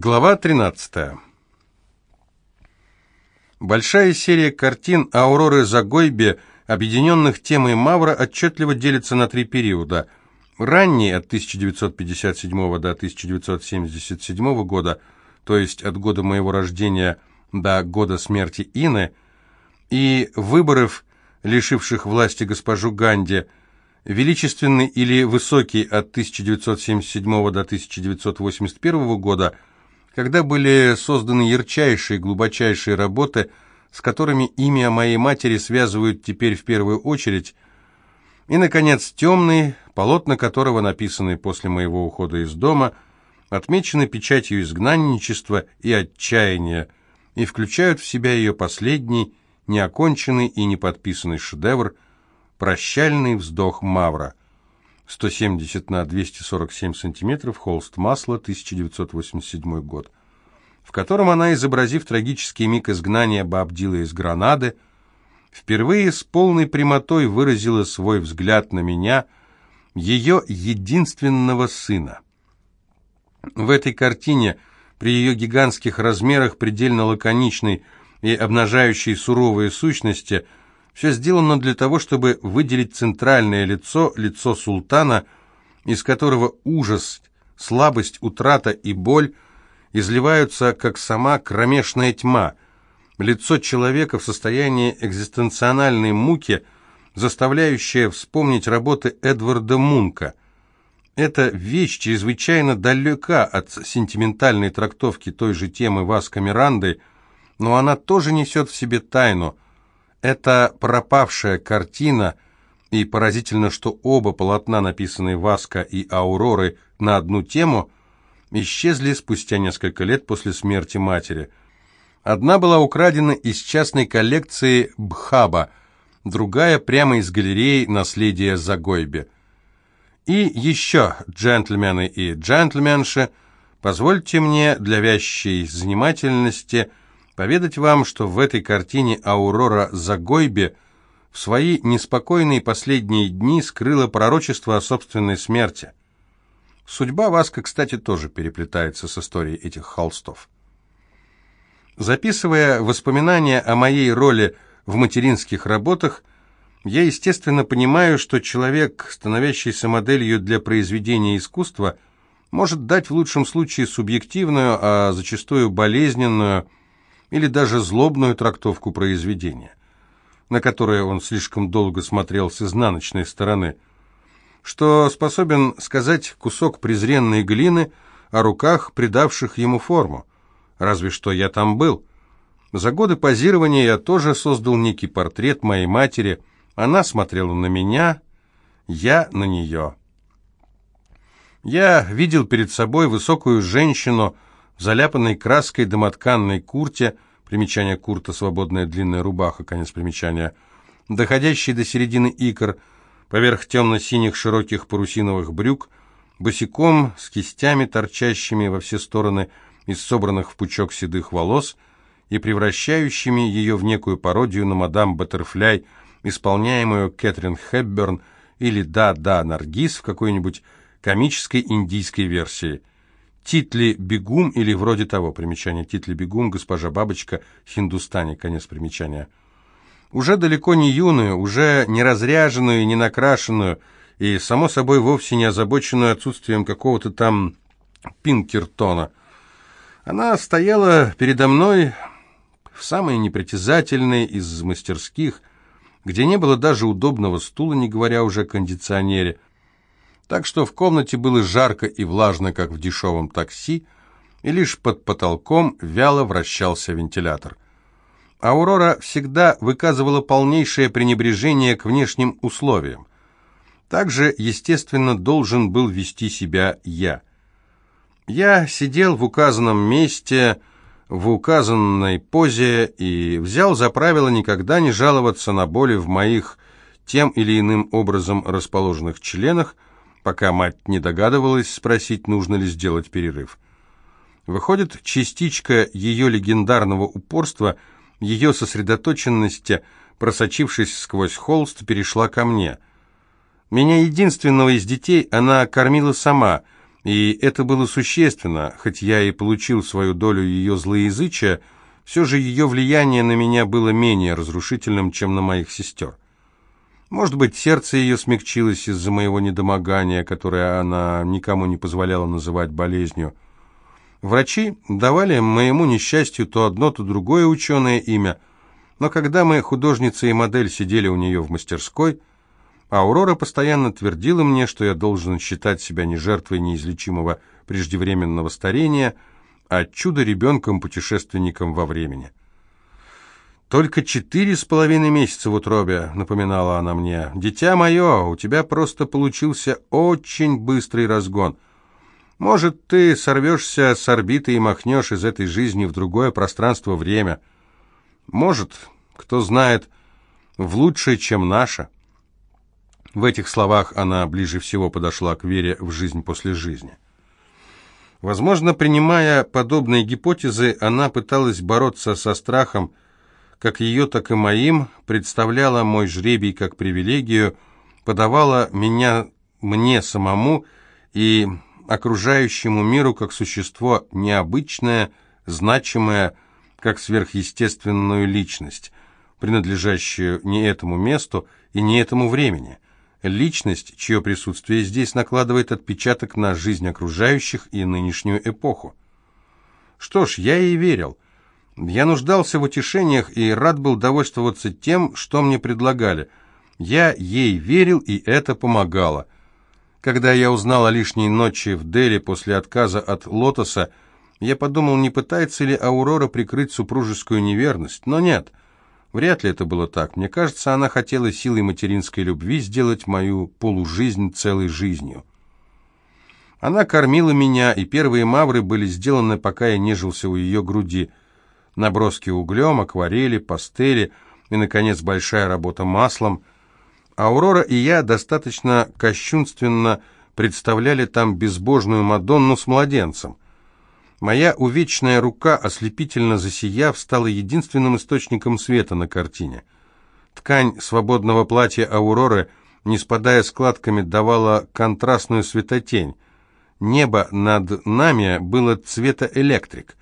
Глава 13. Большая серия картин Ауроры Загойбе, объединенных темой Мавра, отчетливо делится на три периода. Ранний, от 1957 до 1977 года, то есть от года моего рождения до года смерти Ины, и выборов, лишивших власти госпожу Ганди, величественный или высокий от 1977 до 1981 года – когда были созданы ярчайшие, глубочайшие работы, с которыми имя моей матери связывают теперь в первую очередь, и, наконец, темный, полотна которого, написанные после моего ухода из дома, отмечены печатью изгнанничества и отчаяния и включают в себя ее последний, неоконченный и неподписанный шедевр «Прощальный вздох Мавра», 170 на 247 сантиметров, холст масла, 1987 год, в котором она, изобразив трагический миг изгнания Бабдила из Гранады, впервые с полной прямотой выразила свой взгляд на меня, ее единственного сына. В этой картине, при ее гигантских размерах, предельно лаконичной и обнажающей суровые сущности – все сделано для того, чтобы выделить центральное лицо, лицо султана, из которого ужас, слабость, утрата и боль изливаются, как сама кромешная тьма. Лицо человека в состоянии экзистенциональной муки, заставляющее вспомнить работы Эдварда Мунка. Эта вещь чрезвычайно далека от сентиментальной трактовки той же темы Васка Миранды, но она тоже несет в себе тайну – это пропавшая картина, и поразительно, что оба полотна, написанные Васка и Ауроры на одну тему, исчезли спустя несколько лет после смерти матери. Одна была украдена из частной коллекции Бхаба, другая прямо из галереи «Наследие Загойбе». И еще, джентльмены и джентльменши, позвольте мне для вящей занимательности – поведать вам, что в этой картине Аурора Загойбе в свои неспокойные последние дни скрыла пророчество о собственной смерти. Судьба Васка, кстати, тоже переплетается с историей этих холстов. Записывая воспоминания о моей роли в материнских работах, я, естественно, понимаю, что человек, становящийся моделью для произведения искусства, может дать в лучшем случае субъективную, а зачастую болезненную, или даже злобную трактовку произведения, на которое он слишком долго смотрел с изнаночной стороны, что способен сказать кусок презренной глины о руках, придавших ему форму. Разве что я там был. За годы позирования я тоже создал некий портрет моей матери. Она смотрела на меня, я на нее. Я видел перед собой высокую женщину, заляпанной краской домотканной курте, примечание курта, свободная длинная рубаха, конец примечания, доходящий до середины икр, поверх темно-синих широких парусиновых брюк, босиком, с кистями, торчащими во все стороны из собранных в пучок седых волос и превращающими ее в некую пародию на мадам Баттерфляй, исполняемую Кэтрин Хепберн или «Да-да, Наргиз» в какой-нибудь комической индийской версии – Титли Бегум или вроде того. Примечание Титли Бегум, госпожа Бабочка, Хиндустане, конец примечания. Уже далеко не юную, уже не разряженную, не накрашенную и, само собой, вовсе не озабоченную отсутствием какого-то там Пинкертона. Она стояла передо мной в самой непритязательной из мастерских, где не было даже удобного стула, не говоря уже о кондиционере, так что в комнате было жарко и влажно, как в дешевом такси, и лишь под потолком вяло вращался вентилятор. Аурора всегда выказывала полнейшее пренебрежение к внешним условиям. Также, естественно, должен был вести себя я. Я сидел в указанном месте, в указанной позе и взял за правило никогда не жаловаться на боли в моих тем или иным образом расположенных членах, пока мать не догадывалась спросить, нужно ли сделать перерыв. Выходит, частичка ее легендарного упорства, ее сосредоточенности, просочившись сквозь холст, перешла ко мне. Меня единственного из детей она кормила сама, И это было существенно, хоть я и получил свою долю ее злоязычия, все же ее влияние на меня было менее разрушительным, чем на моих сестер. Может быть, сердце ее смягчилось из-за моего недомогания, которое она никому не позволяла называть болезнью. Врачи давали моему несчастью то одно, то другое ученое имя, но когда мы, художница и модель, сидели у нее в мастерской, Аурора постоянно твердила мне, что я должен считать себя не жертвой неизлечимого преждевременного старения, а чудо-ребенком-путешественником во времени. «Только четыре с половиной месяца в утробе», — напоминала она мне. «Дитя мое, у тебя просто получился очень быстрый разгон. Может, ты сорвешься с орбиты и махнешь из этой жизни в другое пространство-время. Может, кто знает, в лучшее, чем наше». В этих словах она ближе всего подошла к вере в жизнь после жизни. Возможно, принимая подобные гипотезы, она пыталась бороться со страхом, как ее, так и моим, представляла мой жребий как привилегию, подавала меня мне самому и окружающему миру как существо необычное, значимое, как сверхъестественную личность, принадлежащую не этому месту и не этому времени – личность, чье присутствие здесь накладывает отпечаток на жизнь окружающих и нынешнюю эпоху. Что ж, я ей верил. Я нуждался в утешениях и рад был довольствоваться тем, что мне предлагали. Я ей верил, и это помогало. Когда я узнал о лишней ночи в Дели после отказа от Лотоса, я подумал, не пытается ли Аурора прикрыть супружескую неверность, но нет – Вряд ли это было так. Мне кажется, она хотела силой материнской любви сделать мою полужизнь целой жизнью. Она кормила меня, и первые мавры были сделаны, пока я нежился у ее груди. Наброски углем, акварели, пастели и, наконец, большая работа маслом. Аурора и я достаточно кощунственно представляли там безбожную Мадонну с младенцем – Моя увечная рука, ослепительно засияв, стала единственным источником света на картине. Ткань свободного платья Ауроры, не спадая складками, давала контрастную светотень. Небо над нами было цвета электрик.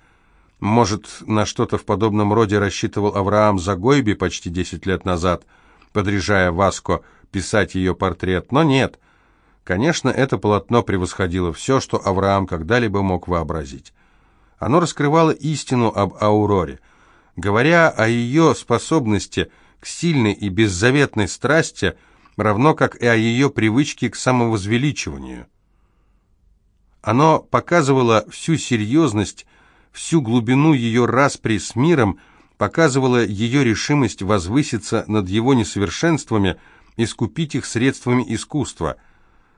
Может, на что-то в подобном роде рассчитывал Авраам Загойби почти десять лет назад, подряжая Васко писать ее портрет, но нет. Конечно, это полотно превосходило все, что Авраам когда-либо мог вообразить. Оно раскрывало истину об Ауроре. Говоря о ее способности к сильной и беззаветной страсти, равно как и о ее привычке к самовозвеличиванию. Оно показывало всю серьезность, всю глубину ее распри с миром, показывало ее решимость возвыситься над его несовершенствами, искупить их средствами искусства –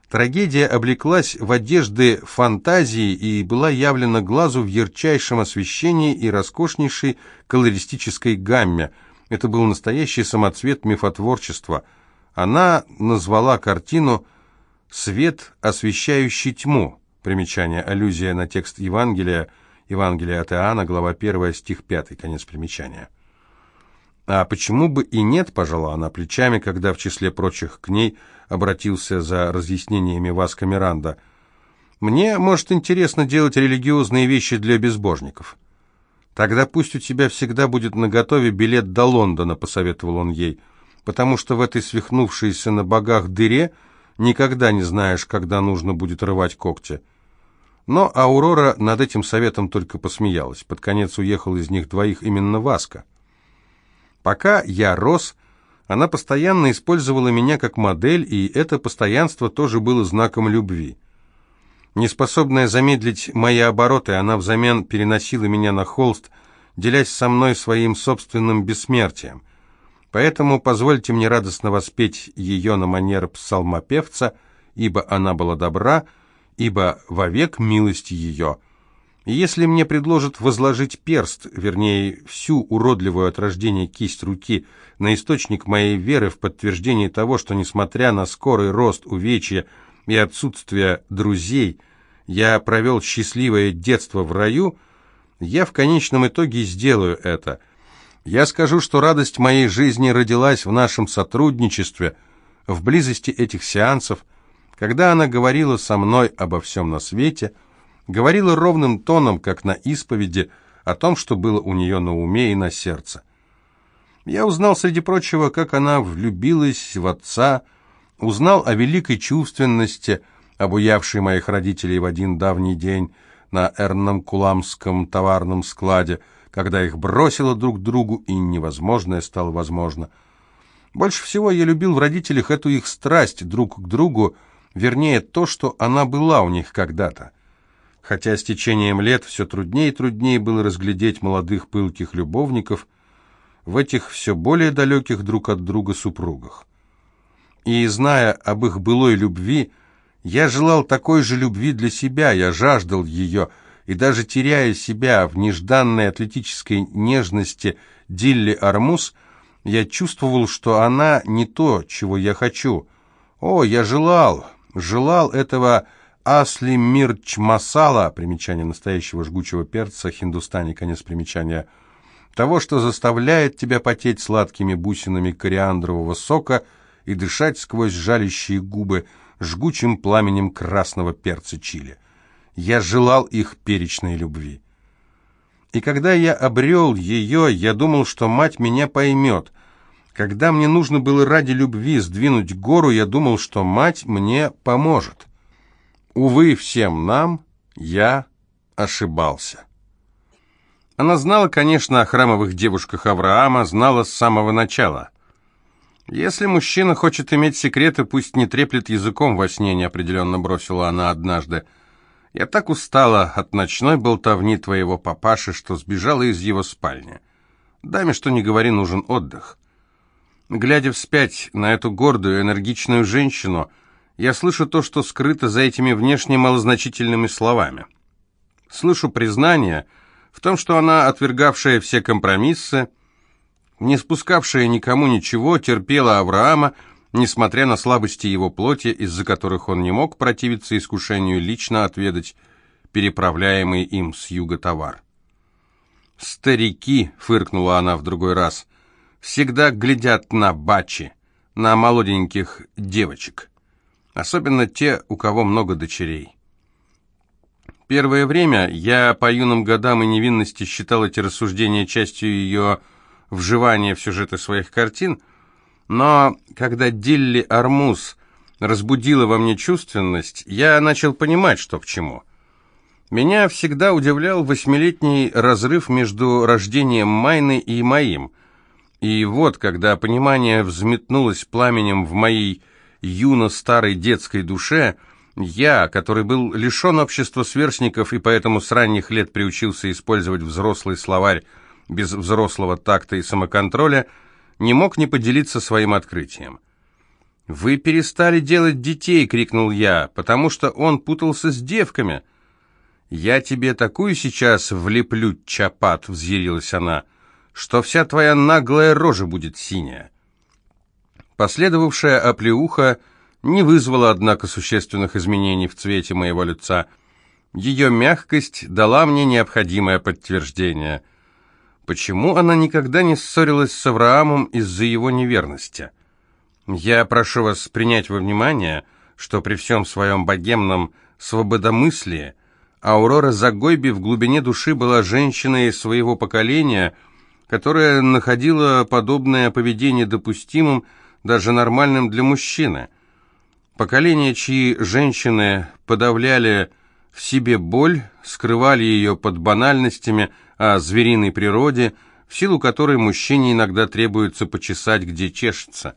Трагедия облеклась в одежды фантазии и была явлена глазу в ярчайшем освещении и роскошнейшей колористической гамме. Это был настоящий самоцвет мифотворчества. Она назвала картину «Свет, освещающий тьму». Примечание, аллюзия на текст Евангелия, Евангелие от Иоанна, глава 1, стих 5, конец примечания. А почему бы и нет, пожала она плечами, когда в числе прочих к ней обратился за разъяснениями Васка Миранда. Мне, может, интересно делать религиозные вещи для безбожников. Тогда пусть у тебя всегда будет наготове билет до Лондона, посоветовал он ей, потому что в этой свихнувшейся на богах дыре никогда не знаешь, когда нужно будет рвать когти. Но Аурора над этим советом только посмеялась. Под конец уехал из них двоих именно Васка. Пока я рос, она постоянно использовала меня как модель, и это постоянство тоже было знаком любви. Неспособная замедлить мои обороты, она взамен переносила меня на холст, делясь со мной своим собственным бессмертием. Поэтому позвольте мне радостно воспеть ее на манер псалмопевца, ибо она была добра, ибо вовек милость ее – если мне предложат возложить перст, вернее, всю уродливую от рождения кисть руки на источник моей веры в подтверждение того, что, несмотря на скорый рост, увечья и отсутствие друзей, я провел счастливое детство в раю, я в конечном итоге сделаю это. Я скажу, что радость моей жизни родилась в нашем сотрудничестве, в близости этих сеансов, Когда она говорила со мной обо всем на свете, говорила ровным тоном, как на исповеди, о том, что было у нее на уме и на сердце. Я узнал, среди прочего, как она влюбилась в отца, узнал о великой чувственности, обуявшей моих родителей в один давний день на Эрном Куламском товарном складе, когда их бросило друг другу, и невозможное стало возможно. Больше всего я любил в родителях эту их страсть друг к другу, вернее, то, что она была у них когда-то. Хотя с течением лет все труднее и труднее было разглядеть молодых пылких любовников в этих все более далеких друг от друга супругах. И, зная об их былой любви, я желал такой же любви для себя, я жаждал ее, и даже теряя себя в нежданной атлетической нежности Дилли Армус, я чувствовал, что она не то, чего я хочу. О, я желал, желал этого Асли Мирч Масала, примечание настоящего жгучего перца, хиндустани, конец примечания, того, что заставляет тебя потеть сладкими бусинами кориандрового сока и дышать сквозь жалящие губы жгучим пламенем красного перца чили. Я желал их перечной любви. И когда я обрел ее, я думал, что мать меня поймет. Когда мне нужно было ради любви сдвинуть гору, я думал, что мать мне поможет. Увы, всем нам я ошибался. Она знала, конечно, о храмовых девушках Авраама, знала с самого начала. «Если мужчина хочет иметь секреты, пусть не треплет языком во сне», неопределенно бросила она однажды. «Я так устала от ночной болтовни твоего папаши, что сбежала из его спальни. Даме, что не говори, нужен отдых». Глядя вспять на эту гордую, энергичную женщину, я слышу то, что скрыто за этими внешне малозначительными словами. Слышу признание в том, что она, отвергавшая все компромиссы, не спускавшая никому ничего, терпела Авраама, несмотря на слабости его плоти, из-за которых он не мог противиться искушению лично отведать переправляемый им с юга товар. «Старики», — фыркнула она в другой раз, — «всегда глядят на бачи, на молоденьких девочек» особенно те, у кого много дочерей. Первое время я по юным годам и невинности считал эти рассуждения частью ее вживания в сюжеты своих картин, но когда Дилли Армуз разбудила во мне чувственность, я начал понимать, что к чему. Меня всегда удивлял восьмилетний разрыв между рождением Майны и моим. И вот, когда понимание взметнулось пламенем в моей юно-старой детской душе, я, который был лишен общества сверстников и поэтому с ранних лет приучился использовать взрослый словарь без взрослого такта и самоконтроля, не мог не поделиться своим открытием. «Вы перестали делать детей!» — крикнул я, потому что он путался с девками. «Я тебе такую сейчас влеплю, чапат!» — взъярилась она, — «что вся твоя наглая рожа будет синяя». Последовавшая оплеуха не вызвала, однако, существенных изменений в цвете моего лица. Ее мягкость дала мне необходимое подтверждение. Почему она никогда не ссорилась с Авраамом из-за его неверности? Я прошу вас принять во внимание, что при всем своем богемном свободомыслии Аурора Загойби в глубине души была женщиной своего поколения, которая находила подобное поведение допустимым, даже нормальным для мужчины. Поколение, чьи женщины подавляли в себе боль, скрывали ее под банальностями о звериной природе, в силу которой мужчине иногда требуется почесать, где чешется.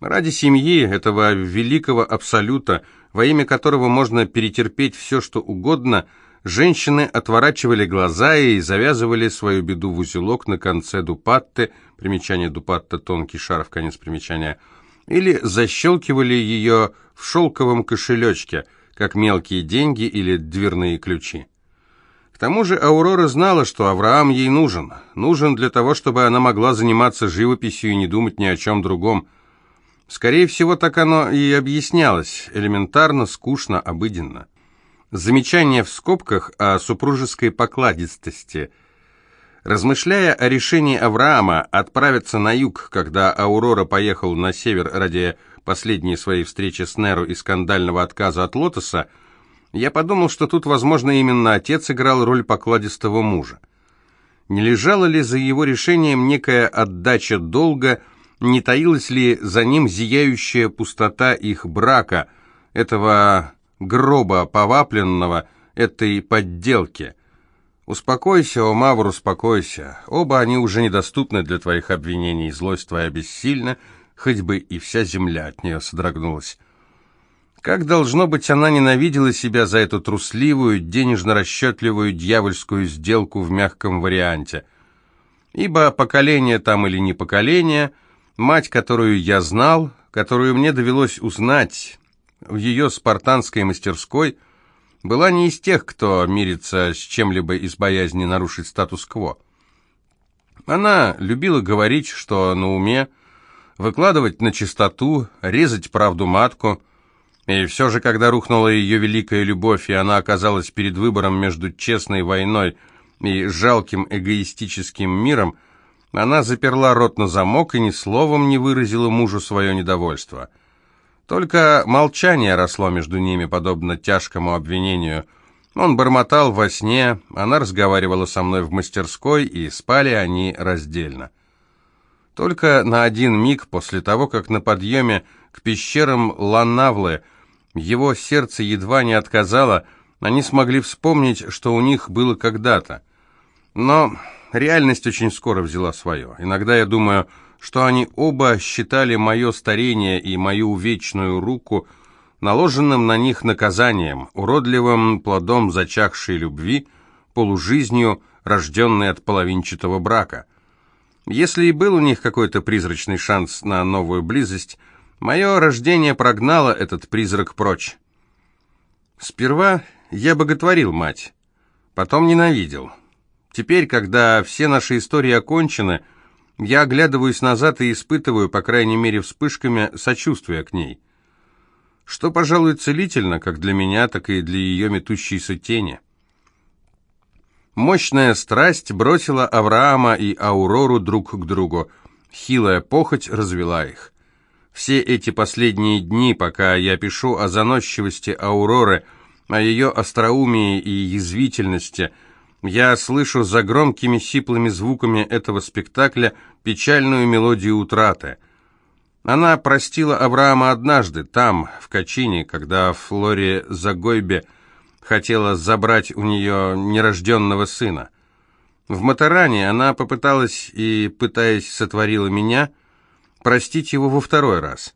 Ради семьи, этого великого абсолюта, во имя которого можно перетерпеть все, что угодно, женщины отворачивали глаза и завязывали свою беду в узелок на конце дупатты – примечание Дупатта, тонкий шарф, конец примечания, или защелкивали ее в шелковом кошелечке, как мелкие деньги или дверные ключи. К тому же Аурора знала, что Авраам ей нужен. Нужен для того, чтобы она могла заниматься живописью и не думать ни о чем другом. Скорее всего, так оно и объяснялось, элементарно, скучно, обыденно. Замечание в скобках о супружеской покладистости – Размышляя о решении Авраама отправиться на юг, когда Аурора поехал на север ради последние свои встречи с Неру и скандального отказа от Лотоса, я подумал, что тут, возможно, именно отец играл роль покладистого мужа. Не лежала ли за его решением некая отдача долга, не таилась ли за ним зияющая пустота их брака, этого гроба повапленного, этой подделки? Успокойся, о Мавр, успокойся. Оба они уже недоступны для твоих обвинений, злость твоя бессильна, хоть бы и вся земля от нее содрогнулась. Как, должно быть, она ненавидела себя за эту трусливую, денежно-расчетливую дьявольскую сделку в мягком варианте. Ибо поколение там или не поколение, мать, которую я знал, которую мне довелось узнать в ее спартанской мастерской, была не из тех, кто мирится с чем-либо из боязни нарушить статус-кво. Она любила говорить, что на уме, выкладывать на чистоту, резать правду матку – и все же, когда рухнула ее великая любовь, и она оказалась перед выбором между честной войной и жалким эгоистическим миром, она заперла рот на замок и ни словом не выразила мужу свое недовольство. Только молчание росло между ними, подобно тяжкому обвинению. Он бормотал во сне, она разговаривала со мной в мастерской, и спали они раздельно. Только на один миг после того, как на подъеме к пещерам Ланавлы его сердце едва не отказало, они смогли вспомнить, что у них было когда-то. Но реальность очень скоро взяла свое. Иногда я думаю, что они оба считали мое старение и мою вечную руку наложенным на них наказанием, уродливым плодом зачахшей любви, полужизнью, рожденной от половинчатого брака. Если и был у них какой-то призрачный шанс на новую близость – Мое рождение прогнало этот призрак прочь. Сперва я боготворил мать, потом ненавидел. Теперь, когда все наши истории окончены, я оглядываюсь назад и испытываю, по крайней мере вспышками, сочувствия к ней. Что, пожалуй, целительно, как для меня, так и для ее метущейся тени. Мощная страсть бросила Авраама и Аурору друг к другу. Хилая похоть развела их. Все эти последние дни, пока я пишу о заносчивости Ауроры, о ее остроумии и язвительности, я слышу за громкими сиплыми звуками этого спектакля печальную мелодию утраты. Она простила Авраама однажды, там, в Качине, когда Флоре Загойбе хотела забрать у нее нерожденного сына. В Матаране она попыталась и, пытаясь, сотворила меня – простить его во второй раз.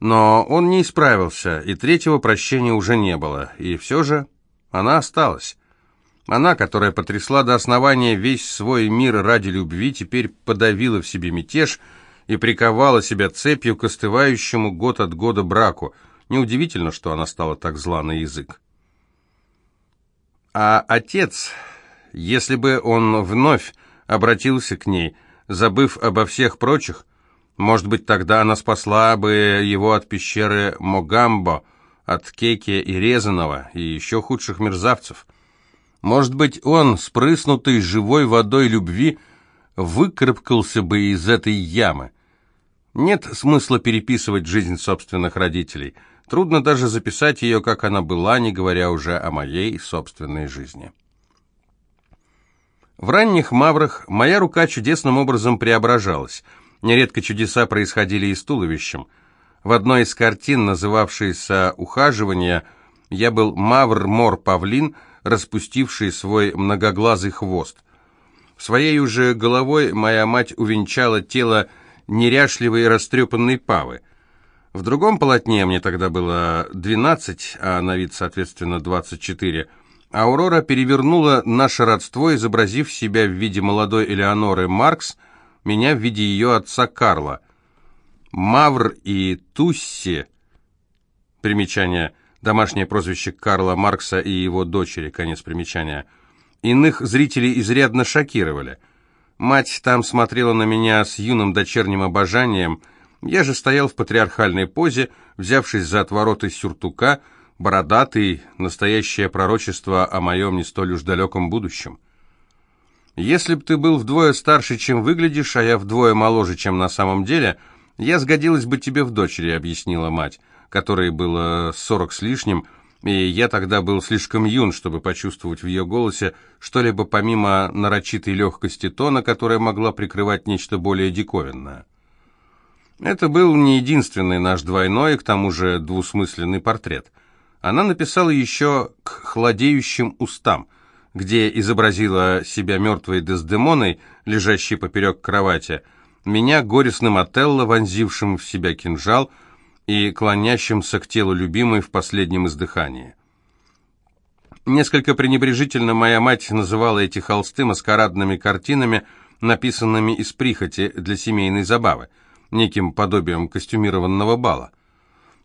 Но он не исправился, и третьего прощения уже не было, и все же она осталась. Она, которая потрясла до основания весь свой мир ради любви, теперь подавила в себе мятеж и приковала себя цепью к остывающему год от года браку. Неудивительно, что она стала так зла на язык. А отец, если бы он вновь обратился к ней, забыв обо всех прочих, может быть, тогда она спасла бы его от пещеры Могамбо, от Кейки и Резаного, и еще худших мерзавцев. Может быть, он, спрыснутый живой водой любви, выкарабкался бы из этой ямы. Нет смысла переписывать жизнь собственных родителей. Трудно даже записать ее, как она была, не говоря уже о моей собственной жизни. В ранних маврах моя рука чудесным образом преображалась – Нередко чудеса происходили и с туловищем. В одной из картин, называвшейся «Ухаживание», я был мавр-мор-павлин, распустивший свой многоглазый хвост. Своей уже головой моя мать увенчала тело неряшливой и растрепанной павы. В другом полотне, мне тогда было 12, а на вид, соответственно, 24, Аурора перевернула наше родство, изобразив себя в виде молодой Элеоноры Маркс – меня в виде ее отца Карла. Мавр и Тусси, примечание, домашнее прозвище Карла Маркса и его дочери, конец примечания, иных зрителей изрядно шокировали. Мать там смотрела на меня с юным дочерним обожанием, я же стоял в патриархальной позе, взявшись за отвороты сюртука, бородатый, настоящее пророчество о моем не столь уж далеком будущем. Если б ты был вдвое старше, чем выглядишь, а я вдвое моложе, чем на самом деле, «Я сгодилась бы тебе в дочери», — объяснила мать, которой было сорок с лишним, и я тогда был слишком юн, чтобы почувствовать в ее голосе что-либо помимо нарочитой легкости тона, которая могла прикрывать нечто более диковинное. Это был не единственный наш двойной, к тому же двусмысленный портрет. Она написала еще «К хладеющим устам», где изобразила себя мертвой Дездемоной, лежащей поперек кровати, меня горестным Отелло, вонзившим в себя кинжал и клонящимся к телу любимой в последнем издыхании. Несколько пренебрежительно моя мать называла эти холсты маскарадными картинами, написанными из прихоти для семейной забавы, неким подобием костюмированного бала.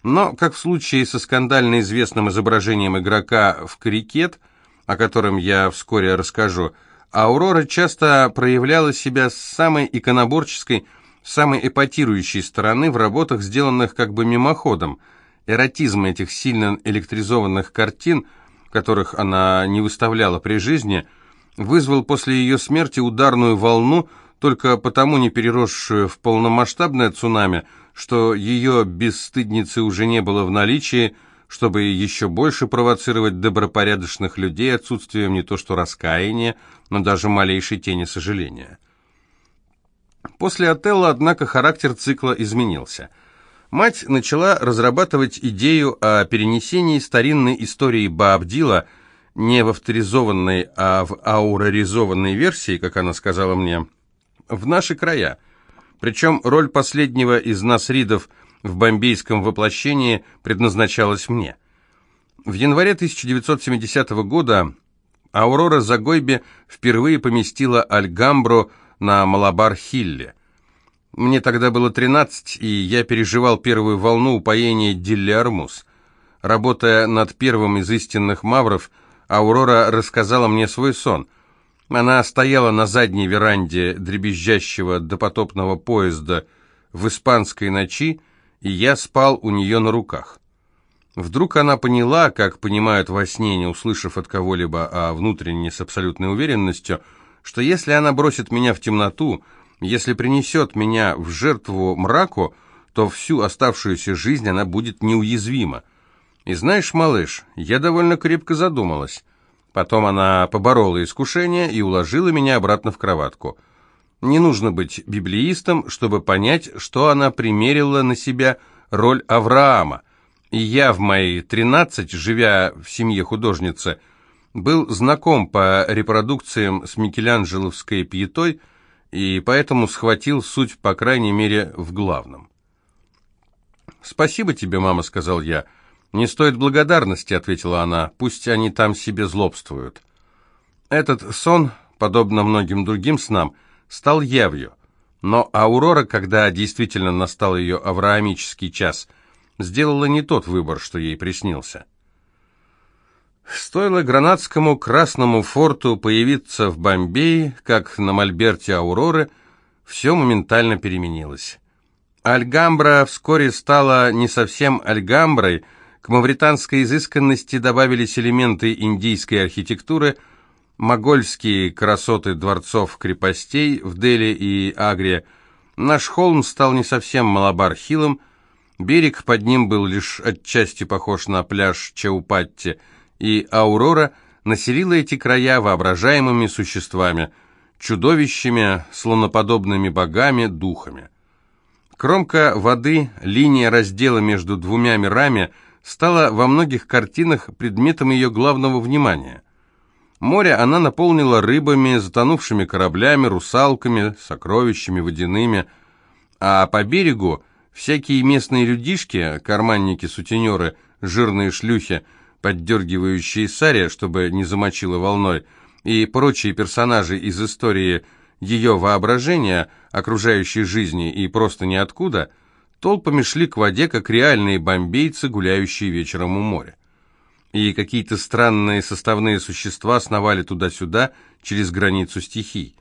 Но, как в случае со скандально известным изображением игрока в крикет, о котором я вскоре расскажу, Аурора часто проявляла себя с самой иконоборческой, самой эпатирующей стороны в работах, сделанных как бы мимоходом. Эротизм этих сильно электризованных картин, которых она не выставляла при жизни, вызвал после ее смерти ударную волну, только потому не переросшую в полномасштабное цунами, что ее бесстыдницы уже не было в наличии, чтобы еще больше провоцировать добропорядочных людей отсутствием не то что раскаяния, но даже малейшей тени сожаления. После Отелла, однако, характер цикла изменился. Мать начала разрабатывать идею о перенесении старинной истории Баабдила не в авторизованной, а в ауроризованной версии, как она сказала мне, в наши края. Причем роль последнего из насридов в бомбейском воплощении предназначалась мне. В январе 1970 года Аурора Загойбе впервые поместила Альгамбро на Малабар-Хилле. Мне тогда было 13, и я переживал первую волну упоения Дилли Армус. Работая над первым из истинных мавров, Аурора рассказала мне свой сон. Она стояла на задней веранде дребезжащего допотопного поезда в испанской ночи, и я спал у нее на руках. Вдруг она поняла, как понимают во сне, не услышав от кого-либо, а внутренне с абсолютной уверенностью, что если она бросит меня в темноту, если принесет меня в жертву мраку, то всю оставшуюся жизнь она будет неуязвима. И знаешь, малыш, я довольно крепко задумалась. Потом она поборола искушение и уложила меня обратно в кроватку. Не нужно быть библеистом, чтобы понять, что она примерила на себя роль Авраама, и я в мои 13, живя в семье художницы, был знаком по репродукциям с Микеланджеловской пьетой и поэтому схватил суть, по крайней мере, в главном. «Спасибо тебе, мама», — сказал я. «Не стоит благодарности», — ответила она, — «пусть они там себе злобствуют». Этот сон, подобно многим другим снам, стал явью, но Аурора, когда действительно настал ее авраамический час — сделала не тот выбор, что ей приснился. Стоило гранатскому Красному форту появиться в Бомбее, как на мольберте Ауроры, все моментально переменилось. Альгамбра вскоре стала не совсем Альгамброй, к мавританской изысканности добавились элементы индийской архитектуры, могольские красоты дворцов-крепостей в Дели и Агре. Наш холм стал не совсем Малабар-Хиллом, Берег под ним был лишь отчасти похож на пляж Чаупатти, и Аурора населила эти края воображаемыми существами, чудовищами, слоноподобными богами, духами. Кромка воды, линия раздела между двумя мирами стала во многих картинах предметом ее главного внимания. Море она наполнила рыбами, затонувшими кораблями, русалками, сокровищами водяными, а по берегу Всякие местные людишки, карманники-сутенеры, жирные шлюхи, поддергивающие Саре, чтобы не замочила волной, и прочие персонажи из истории ее воображения, окружающей жизни и просто ниоткуда, толпами шли к воде, как реальные бомбейцы, гуляющие вечером у моря. И какие-то странные составные существа сновали туда-сюда через границу стихий.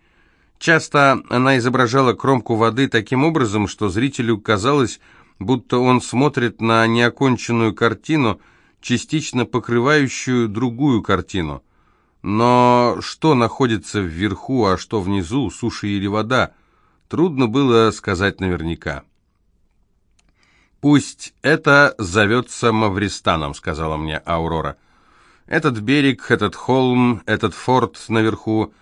Часто она изображала кромку воды таким образом, что зрителю казалось, будто он смотрит на неоконченную картину, частично покрывающую другую картину. Но что находится вверху, а что внизу, суша или вода, трудно было сказать наверняка. «Пусть это зовется Мавристаном», — сказала мне Аурора. «Этот берег, этот холм, этот форт наверху,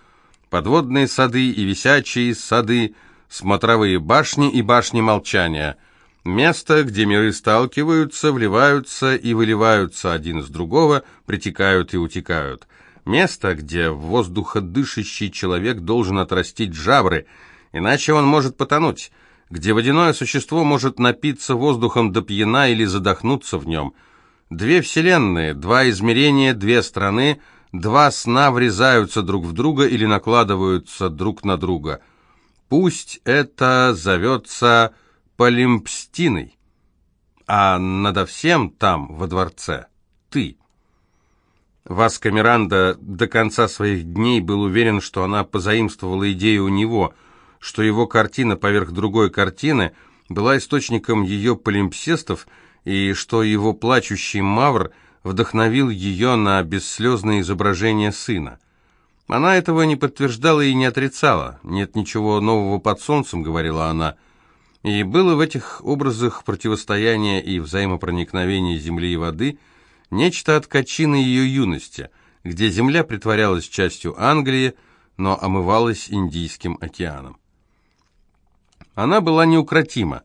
подводные сады и висячие сады, смотровые башни и башни молчания. Место, где миры сталкиваются, вливаются и выливаются один из другого, притекают и утекают. Место, где воздуходышащий человек должен отрастить жабры, иначе он может потонуть, где водяное существо может напиться воздухом до пьяна или задохнуться в нем. Две вселенные, два измерения, две страны, два сна врезаются друг в друга или накладываются друг на друга. Пусть это зовется Полимпстиной, а надо всем там, во дворце, ты. Васко Миранда до конца своих дней был уверен, что она позаимствовала идею у него, что его картина поверх другой картины была источником ее полимпсестов, и что его плачущий мавр вдохновил ее на бесслезное изображение сына. Она этого не подтверждала и не отрицала. «Нет ничего нового под солнцем», — говорила она. И было в этих образах противостояния и взаимопроникновения земли и воды — Нечто от качины ее юности, где земля притворялась частью Англии, но омывалась Индийским океаном. Она была неукротима.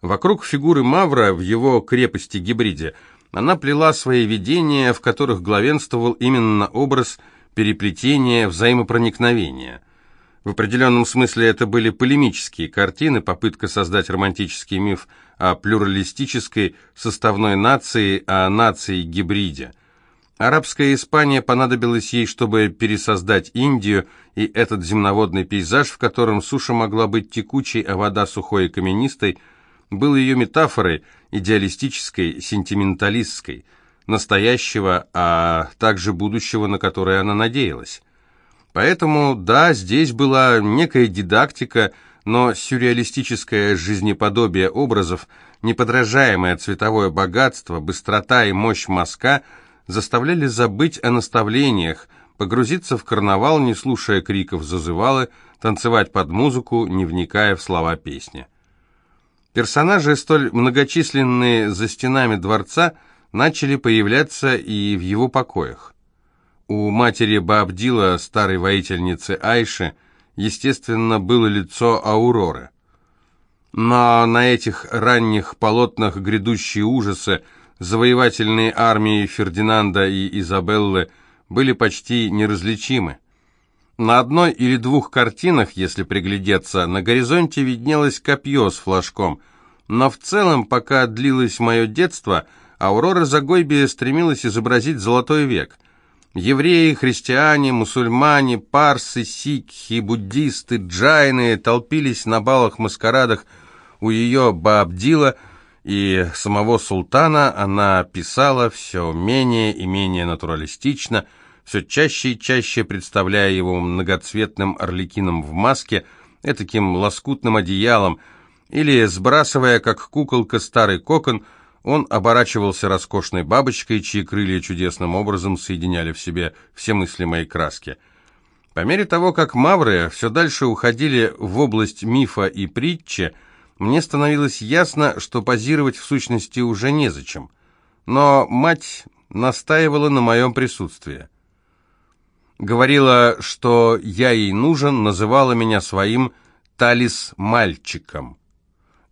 Вокруг фигуры Мавра в его крепости-гибриде она плела свои видения, в которых главенствовал именно образ переплетения, взаимопроникновения – в определенном смысле это были полемические картины, попытка создать романтический миф о плюралистической составной нации, о нации-гибриде. Арабская Испания понадобилась ей, чтобы пересоздать Индию, и этот земноводный пейзаж, в котором суша могла быть текучей, а вода сухой и каменистой, был ее метафорой идеалистической, сентименталистской, настоящего, а также будущего, на которое она надеялась. Поэтому, да, здесь была некая дидактика, но сюрреалистическое жизнеподобие образов, неподражаемое цветовое богатство, быстрота и мощь мазка заставляли забыть о наставлениях, погрузиться в карнавал, не слушая криков зазывалы, танцевать под музыку, не вникая в слова песни. Персонажи, столь многочисленные за стенами дворца, начали появляться и в его покоях. У матери Баабдила, старой воительницы Айши, естественно, было лицо Ауроры. Но на этих ранних полотнах грядущие ужасы, завоевательные армии Фердинанда и Изабеллы были почти неразличимы. На одной или двух картинах, если приглядеться, на горизонте виднелось копье с флажком, но в целом, пока длилось мое детство, Аурора Загойбия стремилась изобразить золотой век – Евреи, христиане, мусульмане, парсы, сикхи, буддисты, джайны толпились на балах-маскарадах у ее Баабдила, и самого султана. Она писала все менее и менее натуралистично, все чаще и чаще представляя его многоцветным орликином в маске, этаким лоскутным одеялом, или сбрасывая, как куколка, старый кокон – он оборачивался роскошной бабочкой, чьи крылья чудесным образом соединяли в себе все мыслимые краски. По мере того, как мавры все дальше уходили в область мифа и притчи, мне становилось ясно, что позировать в сущности уже незачем. Но мать настаивала на моем присутствии. Говорила, что я ей нужен, называла меня своим талис-мальчиком.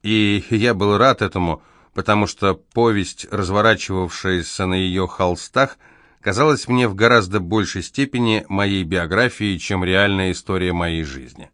И я был рад этому, потому что повесть, разворачивавшаяся на ее холстах, казалась мне в гораздо большей степени моей биографией, чем реальная история моей жизни.